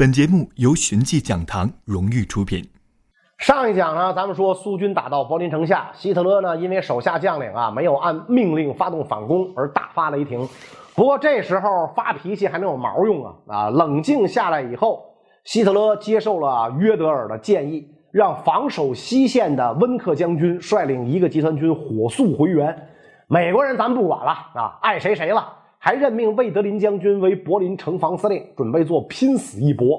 本节目由寻迹讲堂荣誉出品。上一讲呢，咱们说苏军打到柏林城下，希特勒呢因为手下将领啊没有按命令发动反攻而大发雷霆。不过这时候发脾气还能有毛用啊？啊，冷静下来以后，希特勒接受了约德尔的建议，让防守西线的温克将军率领一个集团军火速回援。美国人咱不管了啊，爱谁谁了。还任命魏德林将军为柏林城防司令，准备做拼死一搏。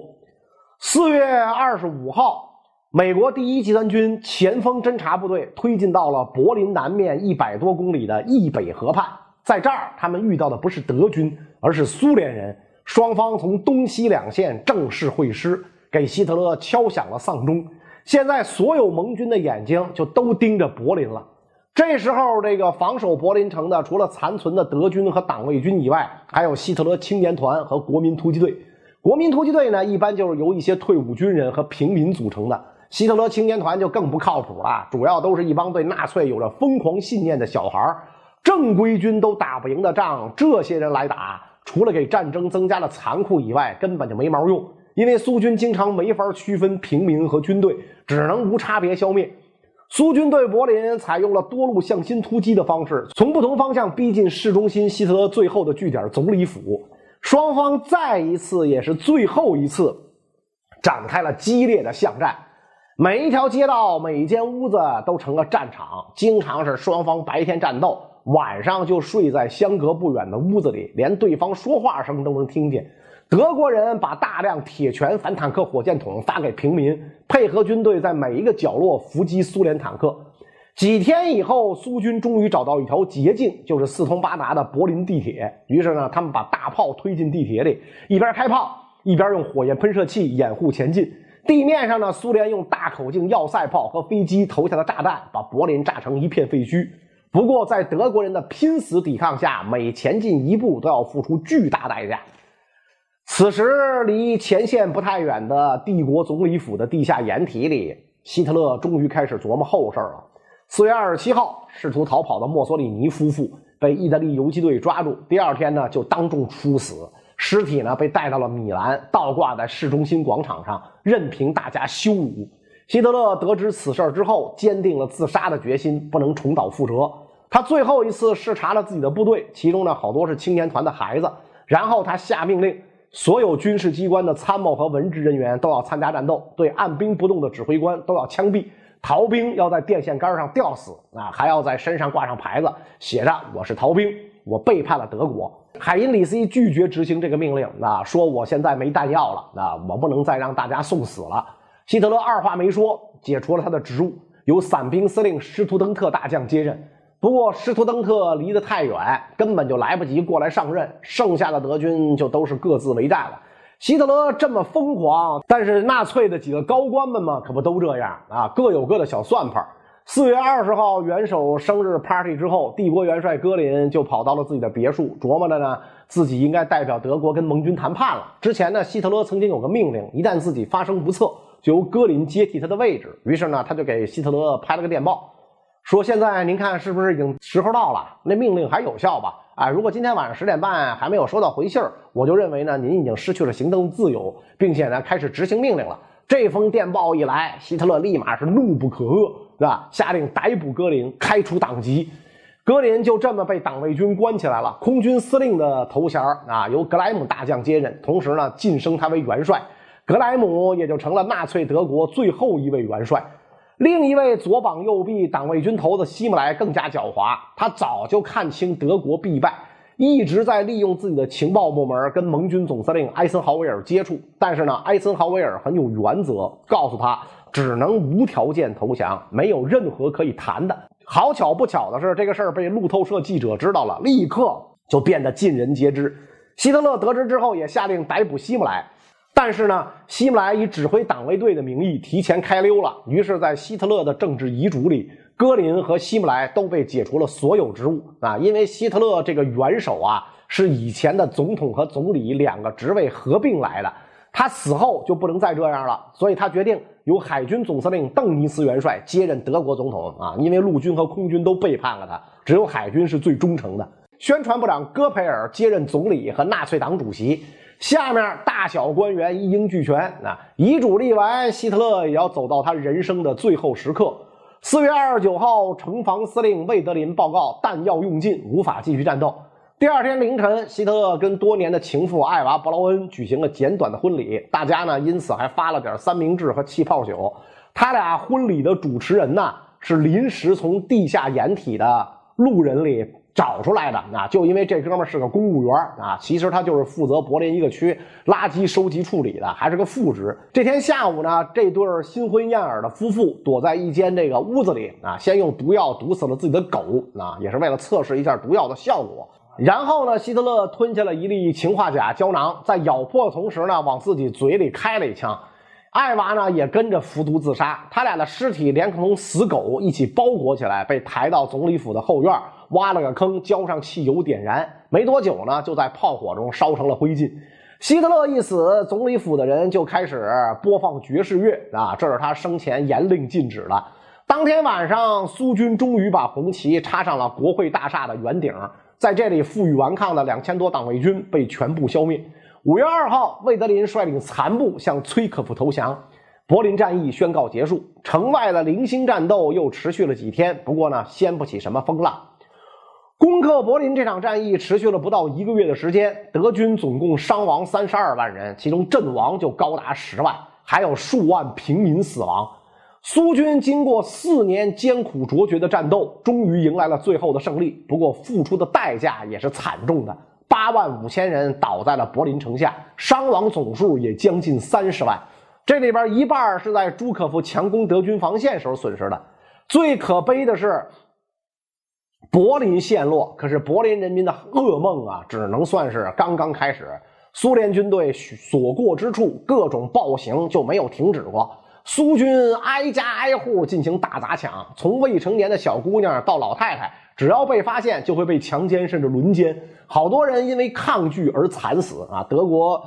四月二十五号，美国第一集团军前锋侦察部队推进到了柏林南面一百多公里的易北河畔，在这儿，他们遇到的不是德军，而是苏联人。双方从东西两线正式会师，给希特勒敲响了丧钟。现在，所有盟军的眼睛就都盯着柏林了。这时候，这个防守柏林城的，除了残存的德军和党卫军以外，还有希特勒青年团和国民突击队。国民突击队呢，一般就是由一些退伍军人和平民组成的。希特勒青年团就更不靠谱了，主要都是一帮对纳粹有着疯狂信念的小孩正规军都打不赢的仗，这些人来打，除了给战争增加了残酷以外，根本就没毛用。因为苏军经常没法区分平民和军队，只能无差别消灭。苏军对柏林采用了多路向心突击的方式，从不同方向逼近市中心希特勒最后的据点总理府。双方再一次，也是最后一次，展开了激烈的巷战。每一条街道、每一间屋子都成了战场，经常是双方白天战斗，晚上就睡在相隔不远的屋子里，连对方说话声都能听见。德国人把大量铁拳、反坦克火箭筒发给平民，配合军队在每一个角落伏击苏联坦克。几天以后，苏军终于找到一条捷径，就是四通八达的柏林地铁。于是呢，他们把大炮推进地铁里，一边开炮，一边用火焰喷射器掩护前进。地面上呢，苏联用大口径要塞炮和飞机投下的炸弹，把柏林炸成一片废墟。不过，在德国人的拼死抵抗下，每前进一步都要付出巨大代价。此时，离前线不太远的帝国总理府的地下掩体里，希特勒终于开始琢磨后事了。四月二十七号，试图逃跑的墨索里尼夫妇被意大利游击队抓住，第二天呢就当众处死，尸体呢被带到了米兰，倒挂在市中心广场上，任凭大家羞辱。希特勒得知此事之后，坚定了自杀的决心，不能重蹈覆辙。他最后一次视察了自己的部队，其中呢好多是青年团的孩子，然后他下命令。所有军事机关的参谋和文职人员都要参加战斗，对按兵不动的指挥官都要枪毙，逃兵要在电线杆上吊死啊，还要在身上挂上牌子，写着“我是逃兵，我背叛了德国”。海因里希拒绝执行这个命令啊，说我现在没弹药了啊，我不能再让大家送死了。希特勒二话没说，解除了他的职务，由伞兵司令施图登特大将接任。不过施图登特离得太远，根本就来不及过来上任，剩下的德军就都是各自为战了。希特勒这么疯狂，但是纳粹的几个高官们嘛，可不都这样啊？各有各的小算盘。四月二十号元首生日 party 之后，帝国元帅戈林就跑到了自己的别墅，琢磨着呢，自己应该代表德国跟盟军谈判了。之前呢，希特勒曾经有个命令，一旦自己发生不测，就由戈林接替他的位置。于是呢，他就给希特勒拍了个电报。说现在您看是不是已经时候到了？那命令还有效吧？啊，如果今天晚上十点半还没有收到回信儿，我就认为呢，您已经失去了行动自由，并且呢开始执行命令了。这封电报一来，希特勒立马是怒不可遏，是吧？下令逮捕格林，开除党籍。格林就这么被党卫军关起来了。空军司令的头衔啊，由格莱姆大将接任，同时呢晋升他为元帅。格莱姆也就成了纳粹德国最后一位元帅。另一位左膀右臂党卫军头子希姆莱更加狡猾，他早就看清德国必败，一直在利用自己的情报部门跟盟军总司令艾森豪威尔接触。但是呢，艾森豪威尔很有原则，告诉他只能无条件投降，没有任何可以谈的。好巧不巧的是，这个事儿被路透社记者知道了，立刻就变得尽人皆知。希特勒得知之后，也下令逮捕希姆莱。但是呢，希姆莱以指挥党卫队的名义提前开溜了。于是，在希特勒的政治遗嘱里，戈林和希姆莱都被解除了所有职务啊。因为希特勒这个元首啊，是以前的总统和总理两个职位合并来的，他死后就不能再这样了，所以他决定由海军总司令邓尼斯元帅接任德国总统啊。因为陆军和空军都背叛了他，只有海军是最忠诚的。宣传部长戈培尔接任总理和纳粹党主席。下面大小官员一应俱全。啊，遗嘱立完，希特勒也要走到他人生的最后时刻。四月二十九号，城防司令魏德林报告弹药用尽，无法继续战斗。第二天凌晨，希特勒跟多年的情妇艾娃·布劳恩举行了简短的婚礼，大家呢因此还发了点三明治和气泡酒。他俩婚礼的主持人呢是临时从地下掩体的路人里找出来的啊，就因为这哥们儿是个公务员啊，其实他就是负责柏林一个区垃圾收集处理的，还是个副职。这天下午呢，这对新婚燕尔的夫妇躲在一间这个屋子里啊，先用毒药毒死了自己的狗啊，也是为了测试一下毒药的效果。然后呢，希特勒吞下了一粒氰化钾胶囊，在咬破的同时呢，往自己嘴里开了一枪。艾娃呢也跟着服毒自杀。他俩的尸体连同死狗一起包裹起来，被抬到总理府的后院，挖了个坑，浇上汽油点燃。没多久呢，就在炮火中烧成了灰烬。希特勒一死，总理府的人就开始播放爵士乐啊，这是他生前严令禁止的。当天晚上，苏军终于把红旗插上了国会大厦的圆顶。在这里负隅顽抗的两千多党卫军被全部消灭。五月二号，魏德林率领残部向崔可夫投降，柏林战役宣告结束。城外的零星战斗又持续了几天，不过呢，掀不起什么风浪。攻克柏林这场战役持续了不到一个月的时间，德军总共伤亡三十二万人，其中阵亡就高达十万，还有数万平民死亡。苏军经过四年艰苦卓绝的战斗，终于迎来了最后的胜利。不过，付出的代价也是惨重的，八万五千人倒在了柏林城下，伤亡总数也将近三十万。这里边一半是在朱可夫强攻德军防线时候损失的。最可悲的是，柏林陷落，可是柏林人民的噩梦啊，只能算是刚刚开始。苏联军队所过之处，各种暴行就没有停止过。苏军挨家挨户进行大砸抢，从未成年的小姑娘到老太太，只要被发现就会被强奸甚至轮奸。好多人因为抗拒而惨死啊！德国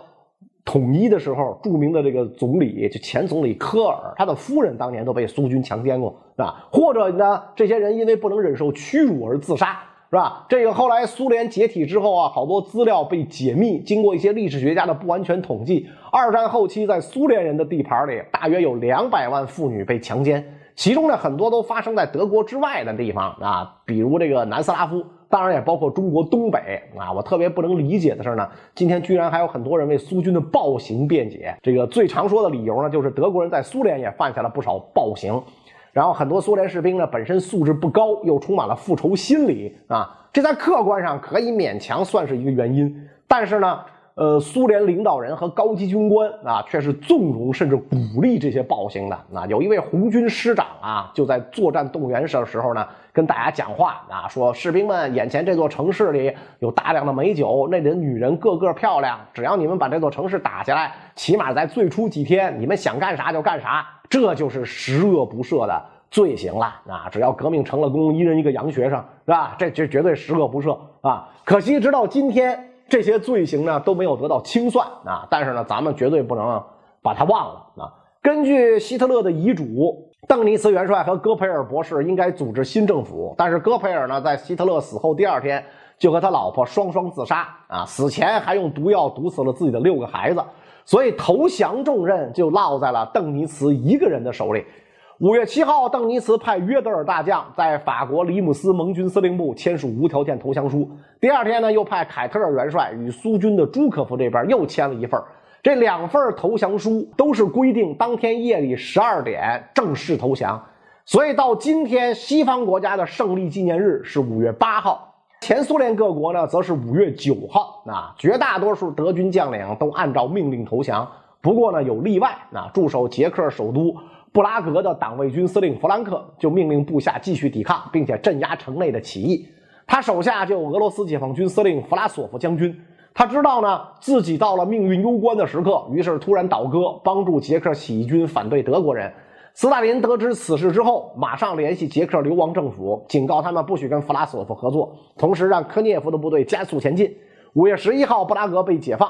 统一的时候，著名的这个总理就前总理科尔，他的夫人当年都被苏军强奸过啊。或者呢，这些人因为不能忍受屈辱而自杀。是吧？这个后来苏联解体之后啊，好多资料被解密。经过一些历史学家的不完全统计，二战后期在苏联人的地盘里，大约有两百万妇女被强奸，其中呢很多都发生在德国之外的地方啊，比如这个南斯拉夫，当然也包括中国东北啊。我特别不能理解的是呢，今天居然还有很多人为苏军的暴行辩解。这个最常说的理由呢，就是德国人在苏联也犯下了不少暴行。然后很多苏联士兵呢，本身素质不高，又充满了复仇心理啊，这在客观上可以勉强算是一个原因。但是呢，呃，苏联领导人和高级军官啊，却是纵容甚至鼓励这些暴行的。啊，有一位红军师长啊，就在作战动员的时候呢，跟大家讲话啊，说士兵们，眼前这座城市里有大量的美酒，那里的女人个个漂亮，只要你们把这座城市打下来，起码在最初几天，你们想干啥就干啥。这就是十恶不赦的罪行了啊！只要革命成了功，一人一个洋学生，是吧？这这绝对十恶不赦啊！可惜直到今天，这些罪行呢都没有得到清算啊！但是呢，咱们绝对不能把它忘了啊！根据希特勒的遗嘱，邓尼茨元帅和戈培尔博士应该组织新政府，但是戈培尔呢，在希特勒死后第二天就和他老婆双双自杀啊！死前还用毒药毒死了自己的六个孩子。所以投降重任就落在了邓尼茨一个人的手里。五月七号，邓尼茨派约德尔大将在法国里姆斯盟军司令部签署无条件投降书。第二天呢，又派凯特尔元帅与苏军的朱可夫这边又签了一份。这两份投降书都是规定当天夜里十二点正式投降。所以到今天，西方国家的胜利纪念日是五月八号。前苏联各国呢，则是五月九号啊，绝大多数德军将领都按照命令投降。不过呢，有例外啊，驻守捷克首都布拉格的党卫军司令弗兰克就命令部下继续抵抗，并且镇压城内的起义。他手下就有俄罗斯解放军司令弗拉索夫将军，他知道呢自己到了命运攸关的时刻，于是突然倒戈，帮助捷克起义军反对德国人。斯大林得知此事之后，马上联系捷克流亡政府，警告他们不许跟弗拉索夫合作，同时让科涅夫的部队加速前进。五月十一号，布拉格被解放，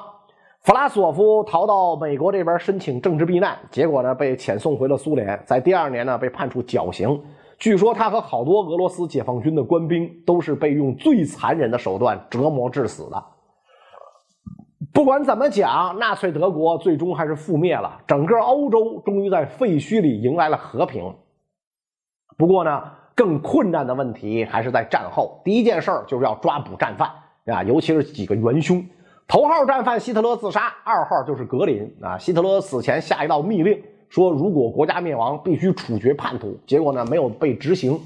弗拉索夫逃到美国这边申请政治避难，结果呢被遣送回了苏联，在第二年呢被判处绞刑。据说他和好多俄罗斯解放军的官兵都是被用最残忍的手段折磨致死的。不管怎么讲，纳粹德国最终还是覆灭了，整个欧洲终于在废墟里迎来了和平。不过呢，更困难的问题还是在战后。第一件事儿就是要抓捕战犯啊，尤其是几个元凶。头号战犯希特勒自杀，二号就是格林啊。希特勒死前下一道密令说，如果国家灭亡，必须处决叛徒。结果呢，没有被执行。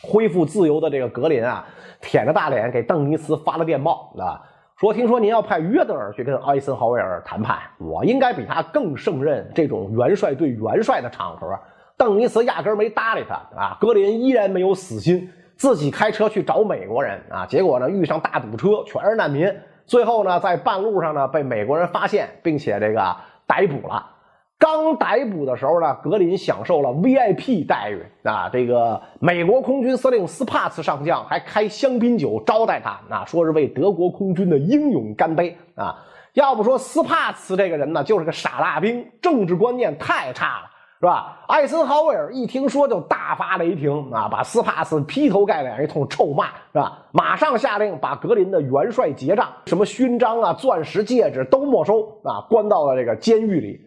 恢复自由的这个格林啊，舔着大脸给邓尼茨发了电报啊。说，听说您要派约德尔去跟艾森豪威尔谈判，我应该比他更胜任这种元帅对元帅的场合。邓尼茨压根没搭理他啊，格林依然没有死心，自己开车去找美国人啊，结果呢遇上大堵车，全是难民，最后呢在半路上呢被美国人发现，并且这个逮捕了。刚逮捕的时候呢，格林享受了 VIP 待遇啊！这个美国空军司令斯帕茨上将还开香槟酒招待他，啊，说是为德国空军的英勇干杯啊！要不说斯帕茨这个人呢，就是个傻大兵，政治观念太差了，是吧？艾森豪威尔一听说就大发雷霆啊，把斯帕斯劈头盖脸一通臭骂，是吧？马上下令把格林的元帅结账，什么勋章啊、钻石戒指都没收啊，关到了这个监狱里。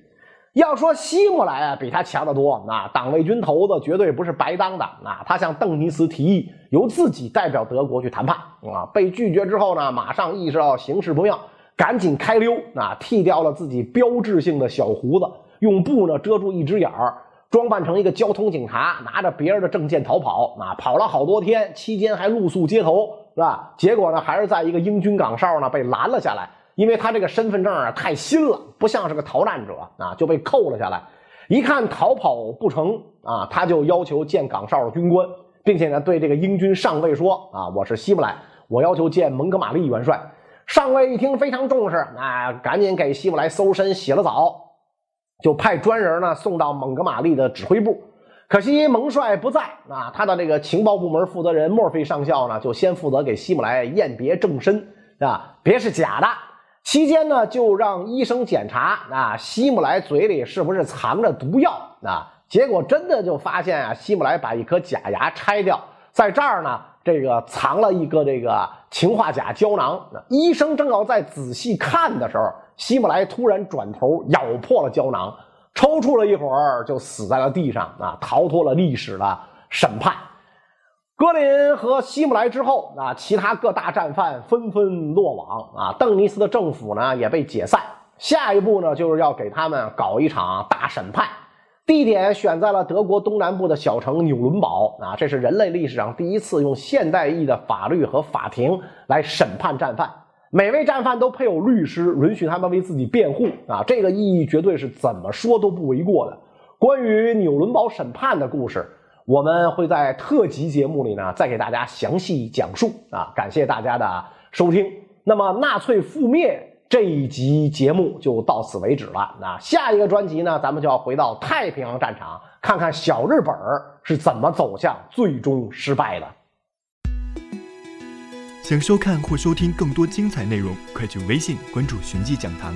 要说希姆莱啊，比他强得多。那党卫军头子绝对不是白当的。那他向邓尼茨提议，由自己代表德国去谈判。啊，被拒绝之后呢，马上意识到形势不妙，赶紧开溜。啊，剃掉了自己标志性的小胡子，用布呢遮住一只眼儿，装扮成一个交通警察，拿着别人的证件逃跑。啊，跑了好多天，期间还露宿街头，是吧？结果呢，还是在一个英军岗哨呢被拦了下来。因为他这个身份证啊太新了，不像是个逃难者啊，就被扣了下来。一看逃跑不成啊，他就要求见岗哨的军官，并且呢对这个英军上尉说啊，我是希姆莱，我要求见蒙哥马利元帅。上尉一听非常重视，啊，赶紧给希姆莱搜身洗了澡，就派专人呢送到蒙哥马利的指挥部。可惜蒙帅不在啊，他的这个情报部门负责人墨菲上校呢就先负责给希姆莱验别正身啊，别是假的。期间呢，就让医生检查啊，希姆莱嘴里是不是藏着毒药啊？结果真的就发现啊，希姆莱把一颗假牙拆掉，在这儿呢，这个藏了一个这个氰化钾胶囊。医生正要再仔细看的时候，希姆莱突然转头咬破了胶囊，抽搐了一会儿就死在了地上啊，逃脱了历史的审判。格林和希姆莱之后啊，其他各大战犯纷纷落网啊，邓尼斯的政府呢也被解散。下一步呢，就是要给他们搞一场大审判，地点选在了德国东南部的小城纽伦堡啊，这是人类历史上第一次用现代意义的法律和法庭来审判战犯。每位战犯都配有律师，允许他们为自己辩护啊，这个意义绝对是怎么说都不为过的。关于纽伦堡审判的故事。我们会在特辑节目里呢，再给大家详细讲述啊！感谢大家的收听。那么，纳粹覆灭这一集节目就到此为止了。那下一个专辑呢，咱们就要回到太平洋战场，看看小日本是怎么走向最终失败的。想收看或收听更多精彩内容，快去微信关注“寻迹讲堂”。